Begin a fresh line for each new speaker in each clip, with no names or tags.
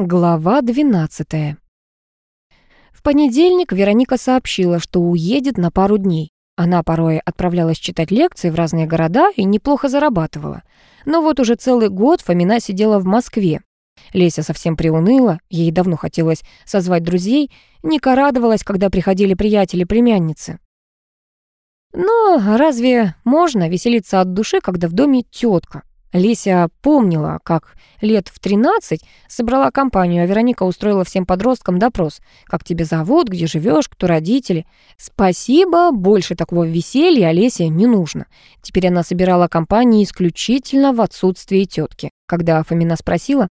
Глава 12. В понедельник Вероника сообщила, что уедет на пару дней. Она порой отправлялась читать лекции в разные города и неплохо зарабатывала. Но вот уже целый год Фомина сидела в Москве. Леся совсем приуныла, ей давно хотелось созвать друзей, Ника радовалась, когда приходили приятели племянницы. Но разве можно веселиться от души, когда в доме тетка? Леся помнила, как лет в 13 собрала компанию, а Вероника устроила всем подросткам допрос. «Как тебя зовут? Где живешь? Кто родители?» Спасибо, больше такого веселья Олесе не нужно. Теперь она собирала компанию исключительно в отсутствии тетки. Когда Фомина спросила,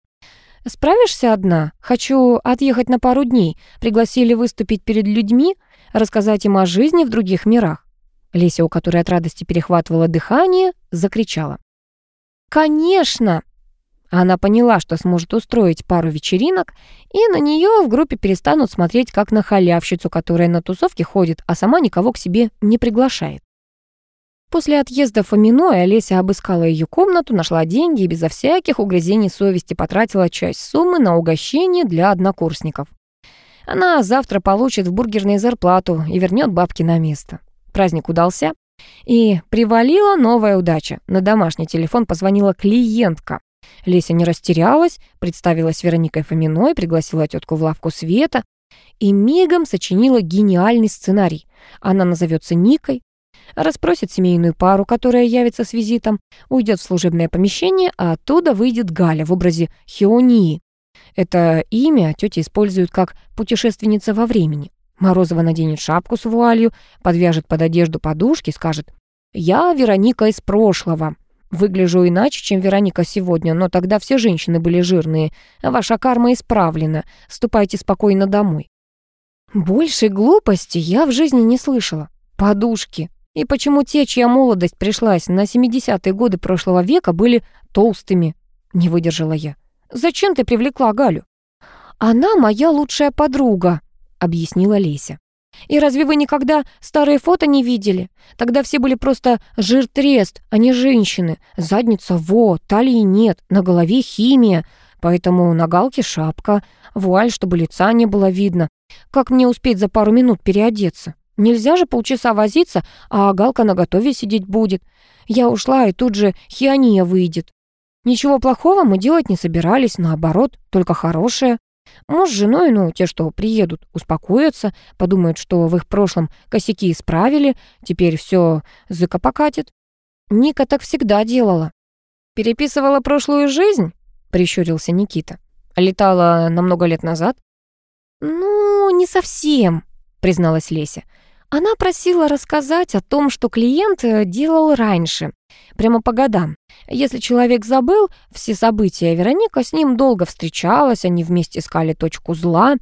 «Справишься одна? Хочу отъехать на пару дней. Пригласили выступить перед людьми, рассказать им о жизни в других мирах». Леся, у которой от радости перехватывала дыхание, закричала. «Конечно!» Она поняла, что сможет устроить пару вечеринок, и на нее в группе перестанут смотреть как на халявщицу, которая на тусовке ходит, а сама никого к себе не приглашает. После отъезда Фоминой Олеся обыскала ее комнату, нашла деньги и безо всяких угрызений совести потратила часть суммы на угощение для однокурсников. Она завтра получит в бургерной зарплату и вернет бабки на место. Праздник удался, и привалила новая удача. На домашний телефон позвонила клиентка. Леся не растерялась, представилась Вероникой Фоминой, пригласила тетку в лавку Света и мигом сочинила гениальный сценарий. Она назовется Никой, расспросит семейную пару, которая явится с визитом, уйдет в служебное помещение, а оттуда выйдет Галя в образе Хионии. Это имя тетя использует как путешественница во времени. Морозова наденет шапку с вуалью, подвяжет под одежду подушки, скажет «Я Вероника из прошлого». Выгляжу иначе, чем Вероника сегодня, но тогда все женщины были жирные. Ваша карма исправлена. Ступайте спокойно домой. Больше глупости я в жизни не слышала. Подушки. И почему те, чья молодость пришлась на 70-е годы прошлого века, были толстыми? Не выдержала я. Зачем ты привлекла Галю? Она моя лучшая подруга, объяснила Леся. «И разве вы никогда старые фото не видели? Тогда все были просто жир-трест, а не женщины. Задница во, талии нет, на голове химия, поэтому на галке шапка, вуаль, чтобы лица не было видно. Как мне успеть за пару минут переодеться? Нельзя же полчаса возиться, а галка на готове сидеть будет. Я ушла, и тут же хиония выйдет. Ничего плохого мы делать не собирались, наоборот, только хорошее. Муж с женой, ну, те, что приедут, успокоятся, подумают, что в их прошлом косяки исправили, теперь все зыка покатит. Ника так всегда делала. «Переписывала прошлую жизнь?» — прищурился Никита. «Летала на много лет назад?» «Ну, не совсем», — призналась Леся. Она просила рассказать о том, что клиент э, делал раньше, прямо по годам. Если человек забыл все события, Вероника с ним долго встречалась, они вместе искали точку зла,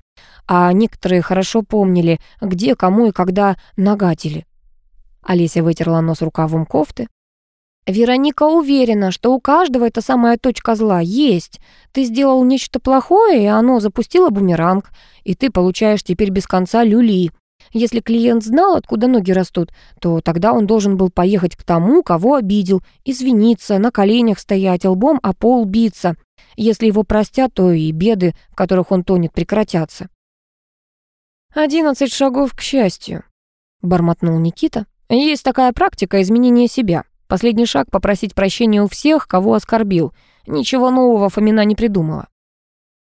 а некоторые хорошо помнили, где, кому и когда нагадили. Олеся вытерла нос рукавом кофты. «Вероника уверена, что у каждого эта самая точка зла есть. Ты сделал нечто плохое, и оно запустило бумеранг, и ты получаешь теперь без конца люли. Если клиент знал, откуда ноги растут, то тогда он должен был поехать к тому, кого обидел, извиниться, на коленях стоять, лбом о пол биться. Если его простят, то и беды, в которых он тонет, прекратятся. «Одиннадцать шагов к счастью», — бормотнул Никита. «Есть такая практика изменения себя. Последний шаг — попросить прощения у всех, кого оскорбил. Ничего нового Фомина не придумала».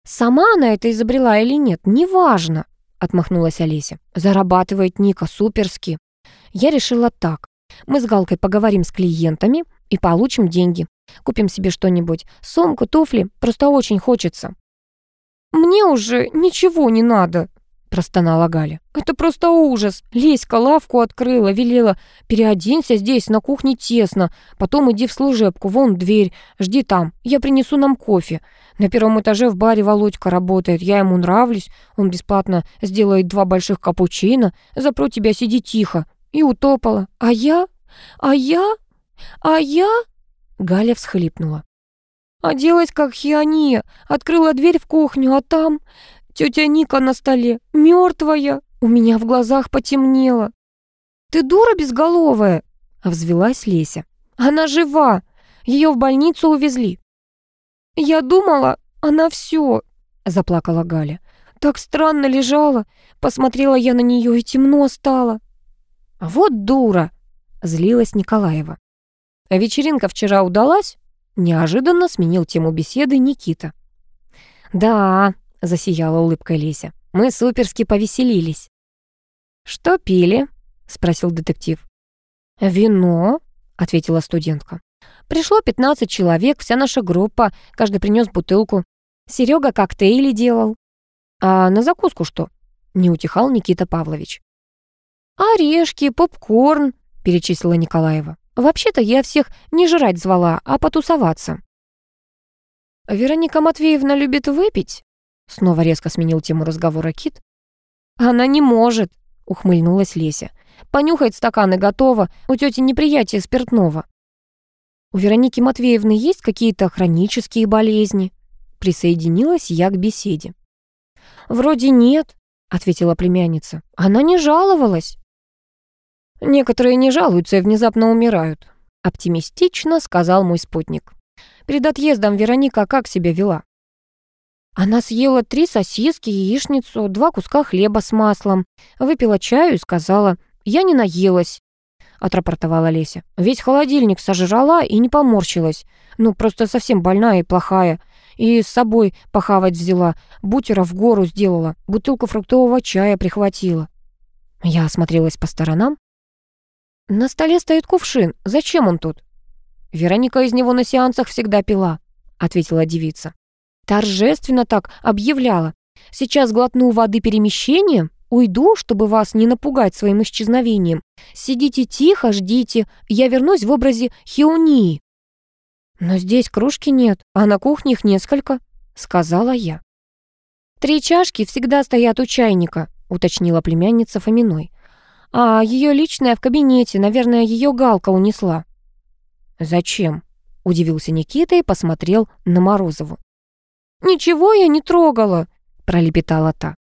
Сама она это изобрела или нет, неважно отмахнулась Олеся. «Зарабатывает Ника суперски. Я решила так. Мы с Галкой поговорим с клиентами и получим деньги. Купим себе что-нибудь. Сумку, туфли. Просто очень хочется». «Мне уже ничего не надо», — простонала Галя. «Это просто ужас. Леська лавку открыла, велела. Переоденься здесь, на кухне тесно. Потом иди в служебку, вон дверь. Жди там. Я принесу нам кофе. На первом этаже в баре Володька работает. Я ему нравлюсь. Он бесплатно сделает два больших капучино. Запру тебя, сиди тихо». И утопала. «А я? А я? А я?» Галя всхлипнула. Оделась как хиония, открыла дверь в кухню, а там Тетя Ника на столе, мертвая. У меня в глазах потемнело. «Ты дура безголовая!» — взвелась Леся. «Она жива! Ее в больницу увезли!» «Я думала, она все!» — заплакала Галя. «Так странно лежала. Посмотрела я на нее и темно стало». «Вот дура!» — злилась Николаева. А вечеринка вчера удалась? Неожиданно сменил тему беседы Никита. «Да», — засияла улыбкой Леся, — «мы суперски повеселились». «Что пили?» — спросил детектив. «Вино», — ответила студентка. «Пришло 15 человек, вся наша группа, каждый принес бутылку. Серега коктейли делал». «А на закуску что?» — не утихал Никита Павлович. «Орешки, попкорн», — перечислила Николаева. «Вообще-то я всех не жрать звала, а потусоваться». «Вероника Матвеевна любит выпить?» Снова резко сменил тему разговора Кит. «Она не может», — ухмыльнулась Леся. «Понюхать стаканы готово, у тети неприятие спиртного». «У Вероники Матвеевны есть какие-то хронические болезни?» Присоединилась я к беседе. «Вроде нет», — ответила племянница. «Она не жаловалась». «Некоторые не жалуются и внезапно умирают», — оптимистично сказал мой спутник. «Перед отъездом Вероника как себя вела?» Она съела три сосиски, яичницу, два куска хлеба с маслом, выпила чаю и сказала «Я не наелась», — отрапортовала Леся. «Весь холодильник сожрала и не поморщилась. Ну, просто совсем больная и плохая. И с собой похавать взяла, бутера в гору сделала, бутылку фруктового чая прихватила». Я осмотрелась по сторонам. «На столе стоит кувшин. Зачем он тут?» «Вероника из него на сеансах всегда пила», — ответила девица. «Торжественно так объявляла. Сейчас глотну воды перемещением, уйду, чтобы вас не напугать своим исчезновением. Сидите тихо, ждите, я вернусь в образе Хионии». «Но здесь кружки нет, а на кухне их несколько», — сказала я. «Три чашки всегда стоят у чайника», — уточнила племянница Фоминой. А ее личная в кабинете, наверное, ее Галка унесла. Зачем? Удивился Никита и посмотрел на Морозову. «Ничего я не трогала», — пролепетала та.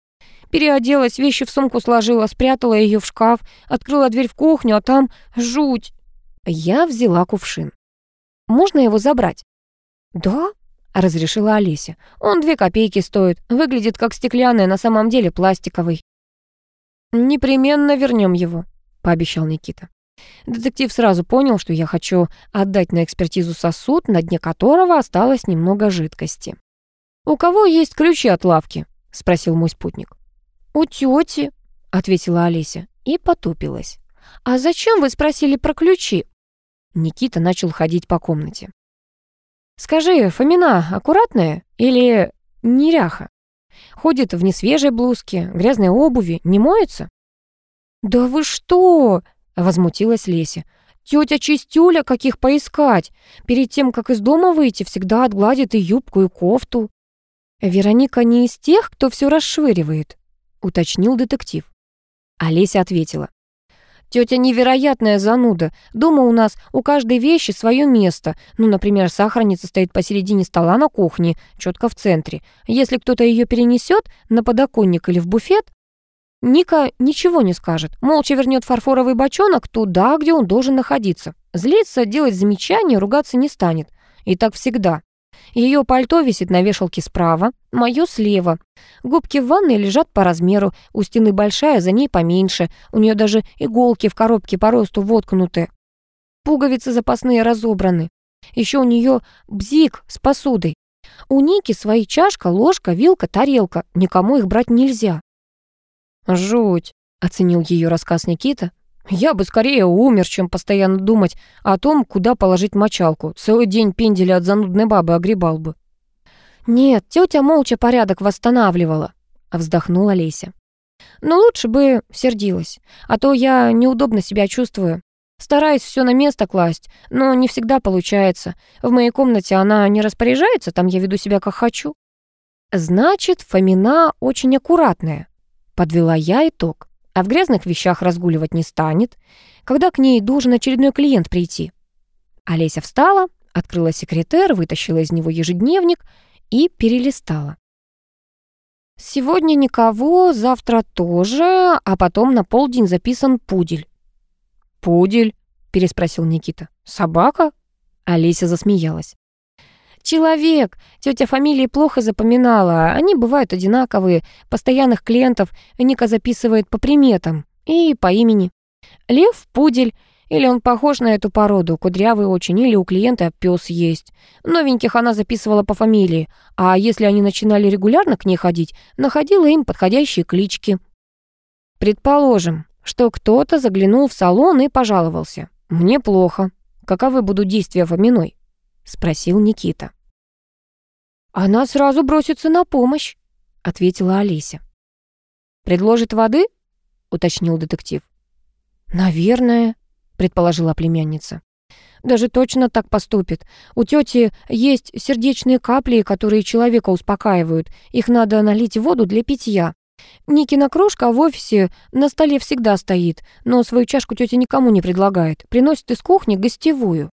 Переоделась, вещи в сумку сложила, спрятала ее в шкаф, открыла дверь в кухню, а там жуть. Я взяла кувшин. «Можно его забрать?» «Да», — разрешила Олеся. «Он две копейки стоит, выглядит как стеклянный, на самом деле пластиковый». «Непременно вернем его», — пообещал Никита. Детектив сразу понял, что я хочу отдать на экспертизу сосуд, на дне которого осталось немного жидкости. «У кого есть ключи от лавки?» — спросил мой спутник. «У тети», — ответила Олеся и потупилась. «А зачем вы спросили про ключи?» Никита начал ходить по комнате. «Скажи, Фомина аккуратная или неряха?» Ходит в несвежей блузке, грязной обуви, не моется?» «Да вы что?» — возмутилась Леся. «Тетя Чистюля, каких поискать? Перед тем, как из дома выйти, всегда отгладит и юбку, и кофту». «Вероника не из тех, кто все расшвыривает», — уточнил детектив. Олеся ответила. Тетя невероятная зануда. Дома у нас у каждой вещи свое место. Ну, например, сахарница стоит посередине стола на кухне, четко в центре. Если кто-то ее перенесет на подоконник или в буфет, Ника ничего не скажет. Молча вернет фарфоровый бочонок туда, где он должен находиться. Злиться, делать замечания, ругаться не станет. И так всегда. Ее пальто висит на вешалке справа, мое слева. Губки в ванной лежат по размеру, у стены большая, за ней поменьше. У нее даже иголки в коробке по росту воткнуты. Пуговицы запасные разобраны. Еще у нее бзик с посудой. У Ники свои чашка, ложка, вилка, тарелка. Никому их брать нельзя. «Жуть», — оценил ее рассказ Никита. Я бы скорее умер, чем постоянно думать о том, куда положить мочалку. Целый день пенделя от занудной бабы огребал бы. Нет, тетя молча порядок восстанавливала, вздохнула Леся. Но лучше бы сердилась, а то я неудобно себя чувствую. Стараюсь все на место класть, но не всегда получается. В моей комнате она не распоряжается, там я веду себя как хочу. Значит, Фомина очень аккуратная, подвела я итог а в грязных вещах разгуливать не станет, когда к ней должен очередной клиент прийти. Олеся встала, открыла секретер, вытащила из него ежедневник и перелистала. «Сегодня никого, завтра тоже, а потом на полдень записан пудель». «Пудель?» — переспросил Никита. «Собака?» Олеся засмеялась. Человек. Тетя фамилии плохо запоминала. Они бывают одинаковые. Постоянных клиентов Ника записывает по приметам и по имени. Лев, пудель. Или он похож на эту породу, кудрявый очень, или у клиента пес есть. Новеньких она записывала по фамилии, а если они начинали регулярно к ней ходить, находила им подходящие клички. Предположим, что кто-то заглянул в салон и пожаловался. «Мне плохо. Каковы будут действия Фоминой?» — спросил Никита. «Она сразу бросится на помощь», — ответила Олеся. «Предложит воды?» — уточнил детектив. «Наверное», — предположила племянница. «Даже точно так поступит. У тети есть сердечные капли, которые человека успокаивают. Их надо налить в воду для питья. Никина кружка в офисе на столе всегда стоит, но свою чашку тетя никому не предлагает. Приносит из кухни гостевую».